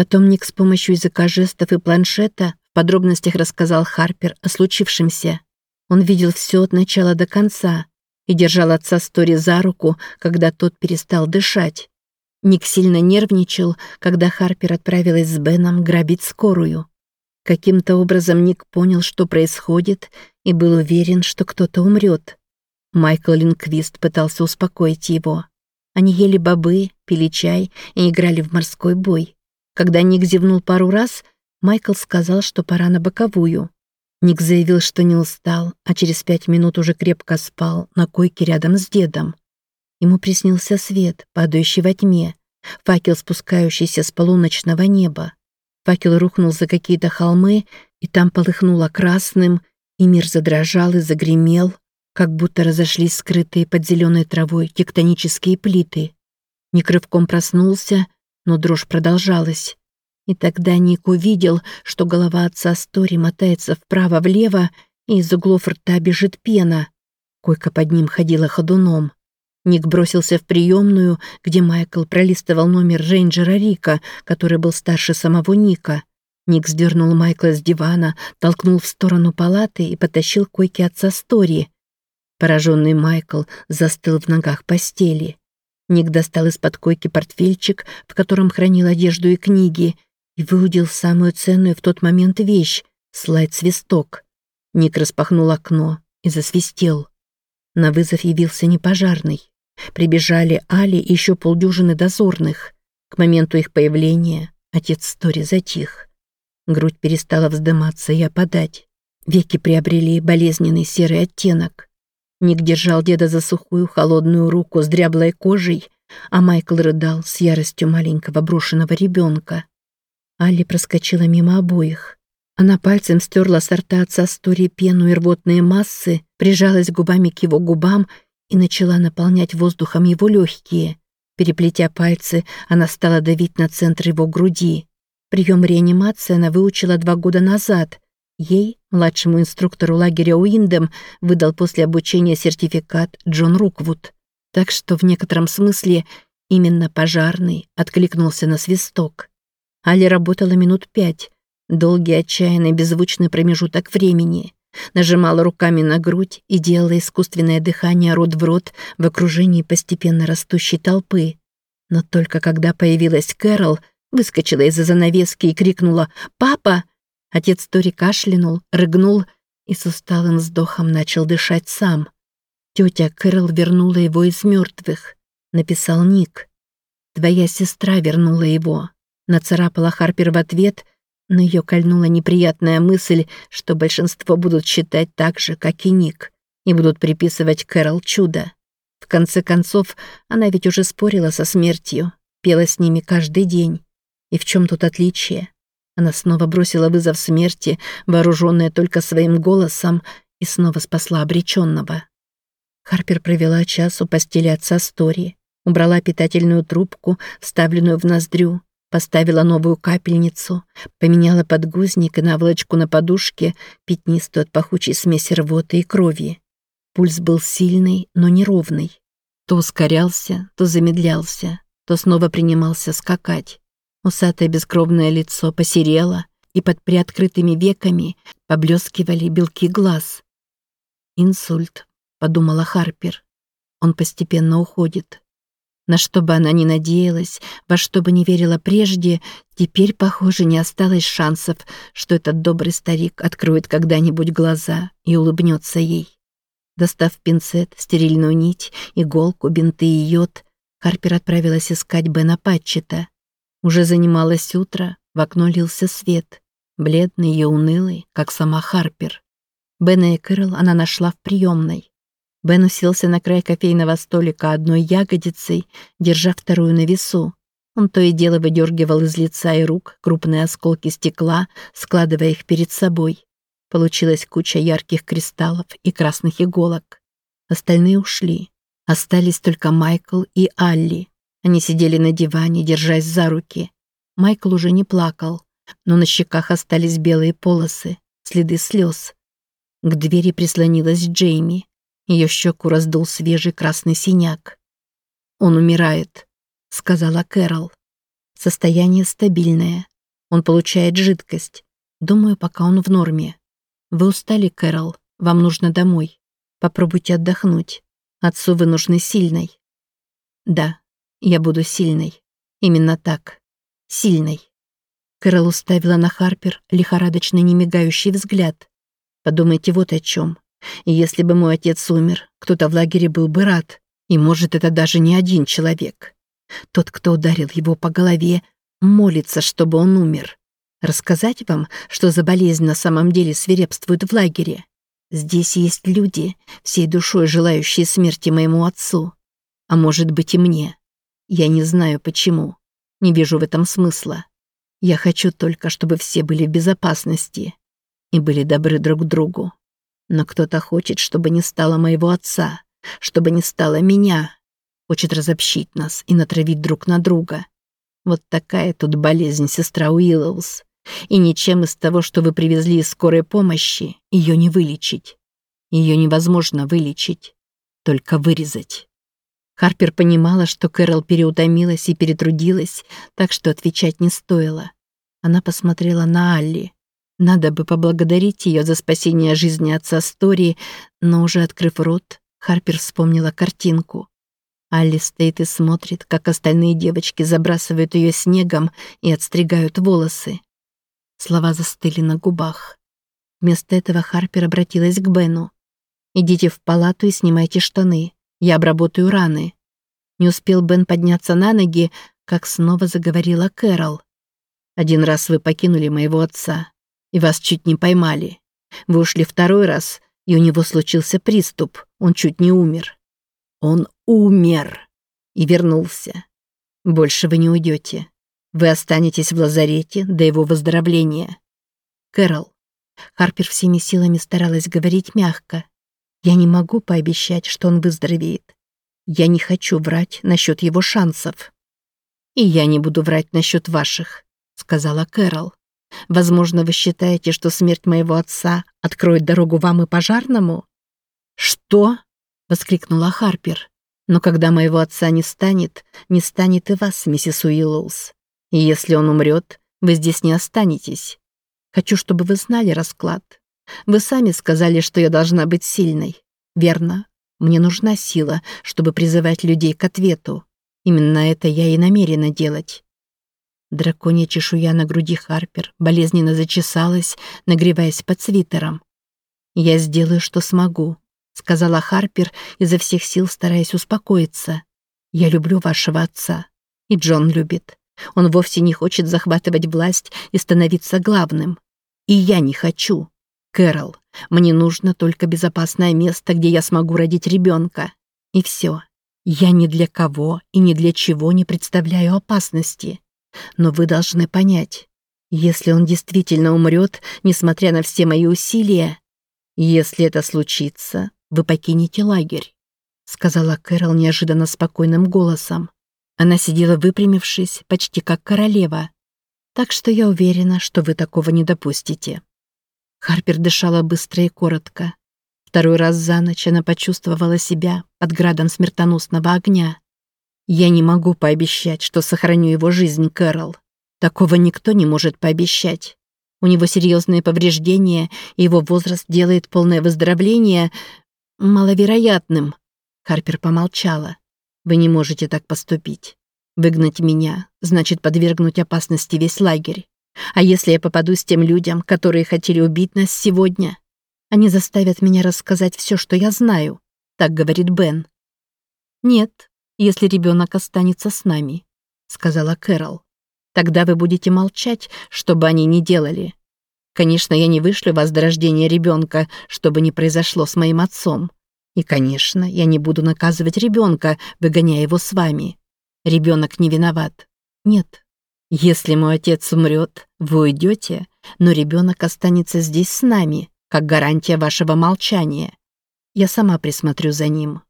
Потом Ник с помощью языка жестов и планшета в подробностях рассказал Харпер о случившемся. Он видел все от начала до конца и держал отца Стори за руку, когда тот перестал дышать. Ник сильно нервничал, когда Харпер отправилась с Беном грабить скорую. Каким-то образом Ник понял, что происходит, и был уверен, что кто-то умрет. Майкл Линквист пытался успокоить его. Они ели бобы, пили чай и играли в морской бой. Когда Ник зевнул пару раз, Майкл сказал, что пора на боковую. Ник заявил, что не устал, а через пять минут уже крепко спал на койке рядом с дедом. Ему приснился свет, падающий во тьме, факел, спускающийся с полуночного неба. Факел рухнул за какие-то холмы, и там полыхнуло красным, и мир задрожал и загремел, как будто разошлись скрытые под зеленой травой тектонические плиты. Ник рывком проснулся, но дрожь продолжалась. И тогда Ник увидел, что голова отца Стори мотается вправо-влево, и из углов рта бежит пена. Койка под ним ходила ходуном. Ник бросился в приемную, где Майкл пролистывал номер рейнджера Рика, который был старше самого Ника. Ник сдернул Майкла с дивана, толкнул в сторону палаты и потащил к койке отца Стори. Пораженный Майкл застыл в ногах постели. Ник достал из-под койки портфельчик, в котором хранил одежду и книги, и выудил самую ценную в тот момент вещь — слайд-свисток. Ник распахнул окно и засвистел. На вызов явился не пожарный. Прибежали Али и еще полдюжины дозорных. К моменту их появления отец Стори затих. Грудь перестала вздыматься и опадать. Веки приобрели болезненный серый оттенок. Ник держал деда за сухую холодную руку с дряблой кожей, а Майкл рыдал с яростью маленького брошенного ребенка. Али проскочила мимо обоих. Она пальцем стерла с рта отца Стори пену и рвотные массы, прижалась губами к его губам и начала наполнять воздухом его легкие. Переплетя пальцы, она стала давить на центр его груди. Прием реанимации она выучила два года назад. Ей, младшему инструктору лагеря Уиндем, выдал после обучения сертификат Джон Руквуд. Так что в некотором смысле именно пожарный откликнулся на свисток. Али работала минут пять. Долгий, отчаянный, беззвучный промежуток времени нажимала руками на грудь и делала искусственное дыхание рот в рот в окружении постепенно растущей толпы. Но только когда появилась Кэрол, выскочила из-за занавески и крикнула «Папа!». Отец Тори кашлянул, рыгнул и с усталым вздохом начал дышать сам. Тетя Кэрол вернула его из мертвых. Написал Ник. «Твоя сестра вернула его». Нацарапала Харпер в ответ — но ее кольнула неприятная мысль, что большинство будут считать так же, как и Ник, и будут приписывать Кэрол чудо. В конце концов, она ведь уже спорила со смертью, пела с ними каждый день. И в чем тут отличие? Она снова бросила вызов смерти, вооруженная только своим голосом, и снова спасла обреченного. Харпер провела час у постели отца Стори, убрала питательную трубку, вставленную в ноздрю, Поставила новую капельницу, поменяла подгузник и наволочку на подушке, пятнистую от пахучей смеси рвоты и крови. Пульс был сильный, но неровный. То ускорялся, то замедлялся, то снова принимался скакать. Усатое бескровное лицо посерело, и под приоткрытыми веками поблескивали белки глаз. «Инсульт», — подумала Харпер. «Он постепенно уходит. На что бы она ни надеялась, во что бы не верила прежде, теперь, похоже, не осталось шансов, что этот добрый старик откроет когда-нибудь глаза и улыбнется ей. Достав пинцет, стерильную нить, иголку, бинты и йод, Харпер отправилась искать Бена Патчета. Уже занималось утро, в окно лился свет, бледный и унылый, как сама Харпер. Бена и Кэрол она нашла в приемной. Бен уселся на край кофейного столика одной ягодицей, держа вторую на весу. Он то и дело выдергивал из лица и рук крупные осколки стекла, складывая их перед собой. Получилась куча ярких кристаллов и красных иголок. Остальные ушли. Остались только Майкл и Алли. Они сидели на диване, держась за руки. Майкл уже не плакал, но на щеках остались белые полосы, следы слез. К двери прислонилась Джейми. Ее щеку раздул свежий красный синяк. «Он умирает», — сказала Кэрол. Состояние стабильное, Он получает жидкость. Думаю, пока он в норме. Вы устали, Кэрол. Вам нужно домой. Попробуйте отдохнуть. Отцу вы нужны сильной. Да, я буду сильной. Именно так. Сильной. Кэрол уставила на Харпер лихорадочный немигающий взгляд. Подумайте вот о чем. Если бы мой отец умер, кто-то в лагере был бы рад. И может, это даже не один человек. Тот, кто ударил его по голове, молится, чтобы он умер. Рассказать вам, что за болезнь на самом деле свирепствует в лагере? Здесь есть люди, всей душой желающие смерти моему отцу. А может быть и мне. Я не знаю почему. Не вижу в этом смысла. Я хочу только, чтобы все были в безопасности и были добры друг другу. Но кто-то хочет, чтобы не стало моего отца, чтобы не стало меня. Хочет разобщить нас и натравить друг на друга. Вот такая тут болезнь, сестра Уиллоус. И ничем из того, что вы привезли из скорой помощи, ее не вылечить. Ее невозможно вылечить, только вырезать. Харпер понимала, что Кэрол переутомилась и перетрудилась, так что отвечать не стоило. Она посмотрела на Алли. Надо бы поблагодарить ее за спасение жизни отца Стори, но уже открыв рот, Харпер вспомнила картинку. Алли стоит и смотрит, как остальные девочки забрасывают ее снегом и отстригают волосы. Слова застыли на губах. Вместо этого Харпер обратилась к Бену. «Идите в палату и снимайте штаны. Я обработаю раны». Не успел Бен подняться на ноги, как снова заговорила Кэрол. «Один раз вы покинули моего отца, и вас чуть не поймали. Вы ушли второй раз, и у него случился приступ, он чуть не умер. Он умер и вернулся. Больше вы не уйдете. Вы останетесь в лазарете до его выздоровления. Кэрол. Харпер всеми силами старалась говорить мягко. Я не могу пообещать, что он выздоровеет. Я не хочу врать насчет его шансов. И я не буду врать насчет ваших, сказала Кэрол. Возможно, вы считаете, что смерть моего отца откроет дорогу вам и пожарному? Что? воскликнула Харпер. Но когда моего отца не станет, не станет и вас, миссис Уиллоус. И если он умрет, вы здесь не останетесь. Хочу, чтобы вы знали расклад. Вы сами сказали, что я должна быть сильной. Верно. Мне нужна сила, чтобы призывать людей к ответу. Именно это я и намерена делать. Драконья чешуя на груди Харпер болезненно зачесалась, нагреваясь под свитером. «Я сделаю, что смогу», — сказала Харпер, изо всех сил стараясь успокоиться. «Я люблю вашего отца. И Джон любит. Он вовсе не хочет захватывать власть и становиться главным. И я не хочу. Кэрол, мне нужно только безопасное место, где я смогу родить ребенка. И все. Я ни для кого и ни для чего не представляю опасности. Но вы должны понять, если он действительно умрет, несмотря на все мои усилия, если это случится, вы покинете лагерь, сказала Кэрол неожиданно спокойным голосом. Она сидела выпрямившись, почти как королева. Так что я уверена, что вы такого не допустите. Харпер дышала быстро и коротко. Второй раз за ночь она почувствовала себя под градом смертоносного огня. Я не могу пообещать, что сохраню его жизнь, Кэрол. Такого никто не может пообещать. У него серьезные повреждения, и его возраст делает полное выздоровление маловероятным. Харпер помолчала. Вы не можете так поступить. Выгнать меня значит подвергнуть опасности весь лагерь. А если я попадусь тем людям, которые хотели убить нас сегодня? Они заставят меня рассказать все, что я знаю, так говорит Бен. Нет, если ребенок останется с нами, сказала Кэрол. Тогда вы будете молчать, что бы они ни делали. Конечно, я не вышлю вас до рождения ребенка, чтобы не произошло с моим отцом. И, конечно, я не буду наказывать ребенка, выгоняя его с вами. Ребенок не виноват. Нет. Если мой отец умрет, вы уйдете, но ребенок останется здесь с нами, как гарантия вашего молчания. Я сама присмотрю за ним.